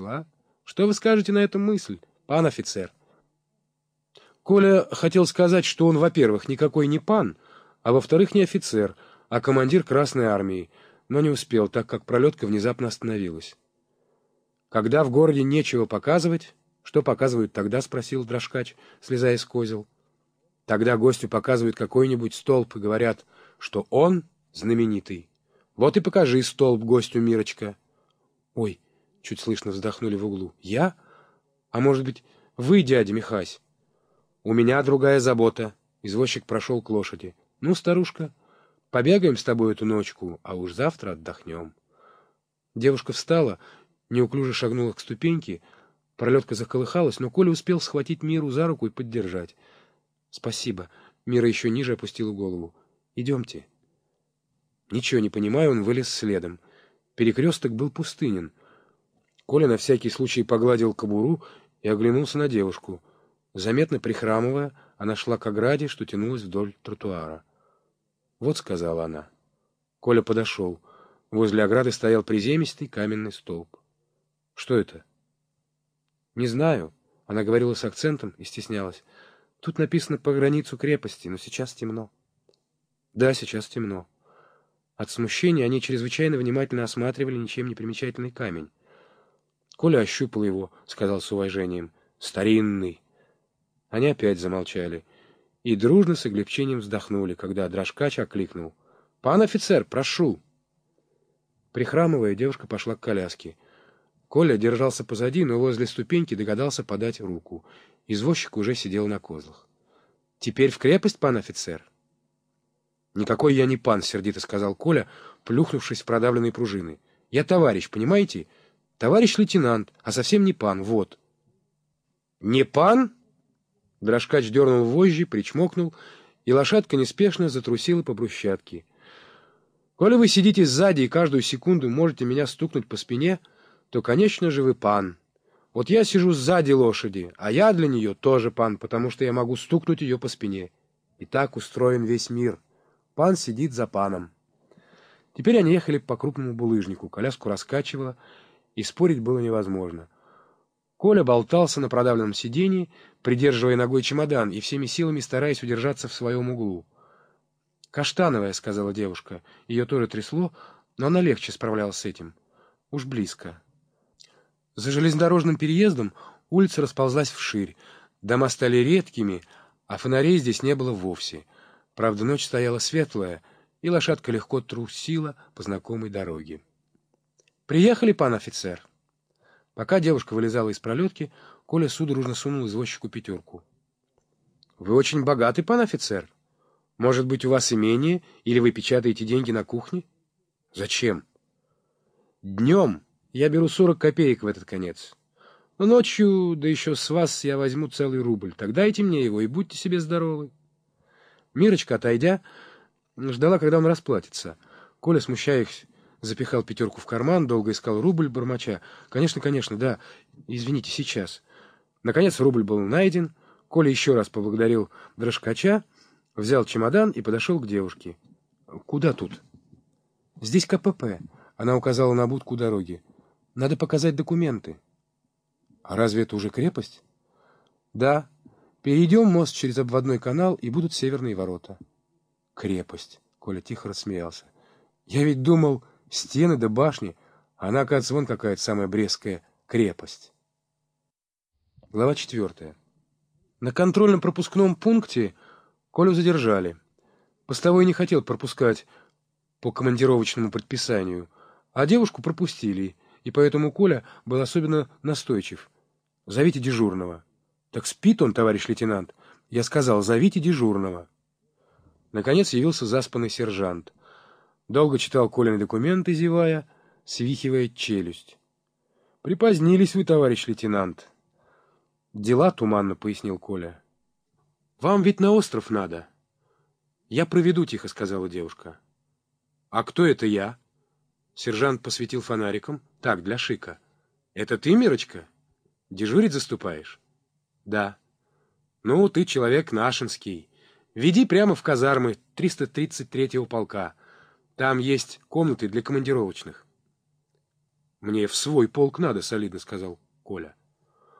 а? Что вы скажете на эту мысль, пан офицер? Коля хотел сказать, что он, во-первых, никакой не пан, а во-вторых, не офицер, а командир Красной Армии, но не успел, так как пролетка внезапно остановилась. Когда в городе нечего показывать, что показывают тогда, спросил Дрожкач, слезая с козел. Тогда гостю показывают какой-нибудь столб и говорят, что он знаменитый. Вот и покажи столб гостю, Мирочка. Ой, чуть слышно вздохнули в углу. Я? А может быть, вы, дядя Михась? У меня другая забота. Извозчик прошел к лошади. Ну, старушка, побегаем с тобой эту ночку, а уж завтра отдохнем. Девушка встала, неуклюже шагнула к ступеньке, пролетка заколыхалась, но Коля успел схватить Миру за руку и поддержать. «Спасибо». Мира еще ниже опустила голову. «Идемте». Ничего не понимая, он вылез следом. Перекресток был пустынен. Коля на всякий случай погладил кобуру и оглянулся на девушку. Заметно прихрамывая, она шла к ограде, что тянулась вдоль тротуара. «Вот», — сказала она. Коля подошел. Возле ограды стоял приземистый каменный столб. «Что это?» «Не знаю», — она говорила с акцентом и стеснялась. Тут написано по границу крепости, но сейчас темно. Да, сейчас темно. От смущения они чрезвычайно внимательно осматривали ничем не примечательный камень. Коля ощупал его, сказал с уважением. Старинный. Они опять замолчали. И дружно с облегчением вздохнули, когда Дрожкач окликнул. «Пан офицер, прошу!» Прихрамывая, девушка пошла к коляске. Коля держался позади, но возле ступеньки догадался подать руку — Извозчик уже сидел на козлах. — Теперь в крепость, пан офицер? — Никакой я не пан, — сердито сказал Коля, плюхнувшись в продавленные пружины. — Я товарищ, понимаете? Товарищ лейтенант, а совсем не пан, вот. — Не пан? Дрожкач дернул вожжи, причмокнул, и лошадка неспешно затрусила по брусчатке. — Коли вы сидите сзади и каждую секунду можете меня стукнуть по спине, то, конечно же, вы пан. — вот я сижу сзади лошади, а я для нее тоже пан, потому что я могу стукнуть ее по спине. И так устроен весь мир. Пан сидит за паном. Теперь они ехали по крупному булыжнику, коляску раскачивало, и спорить было невозможно. Коля болтался на продавленном сиденье, придерживая ногой чемодан и всеми силами стараясь удержаться в своем углу. «Каштановая», — сказала девушка. Ее тоже трясло, но она легче справлялась с этим. Уж близко. За железнодорожным переездом улица расползлась вширь, дома стали редкими, а фонарей здесь не было вовсе. Правда, ночь стояла светлая, и лошадка легко трусила по знакомой дороге. «Приехали, пан офицер?» Пока девушка вылезала из пролетки, Коля судорожно сунул извозчику пятерку. «Вы очень богатый, пан офицер? Может быть, у вас имение, или вы печатаете деньги на кухне?» «Зачем?» «Днем я беру сорок копеек в этот конец. Но ночью, да еще с вас, я возьму целый рубль. Тогда дайте мне его, и будьте себе здоровы. Мирочка, отойдя, ждала, когда он расплатится. Коля, смущаясь, запихал пятерку в карман, долго искал рубль, бормоча. «Конечно, конечно, да. Извините, сейчас». Наконец рубль был найден. Коля еще раз поблагодарил дрожкача, взял чемодан и подошел к девушке. «Куда тут?» «Здесь КПП». Она указала на будку дороги. Надо показать документы. А разве это уже крепость? Да. Перейдем мост через обводной канал, и будут северные ворота. Крепость. Коля тихо рассмеялся. Я ведь думал, стены да башни, она, оказывается, вон какая-то самая брестская крепость. Глава четвертая. На контрольно-пропускном пункте Колю задержали. Постовой не хотел пропускать по командировочному предписанию, а девушку пропустили — и поэтому Коля был особенно настойчив. «Зовите дежурного». «Так спит он, товарищ лейтенант». Я сказал, «Зовите дежурного». Наконец явился заспанный сержант. Долго читал Колины документы, зевая, свихивая челюсть. «Припозднились вы, товарищ лейтенант». «Дела туманно», — пояснил Коля. «Вам ведь на остров надо». «Я проведу», — тихо сказала девушка. «А кто это я?» Сержант посветил фонариком. Так, для шика. Это ты, Мирочка? Дежурить заступаешь? Да. Ну, ты человек нашинский. Веди прямо в казармы 333-го полка. Там есть комнаты для командировочных. Мне в свой полк надо, солидно сказал Коля.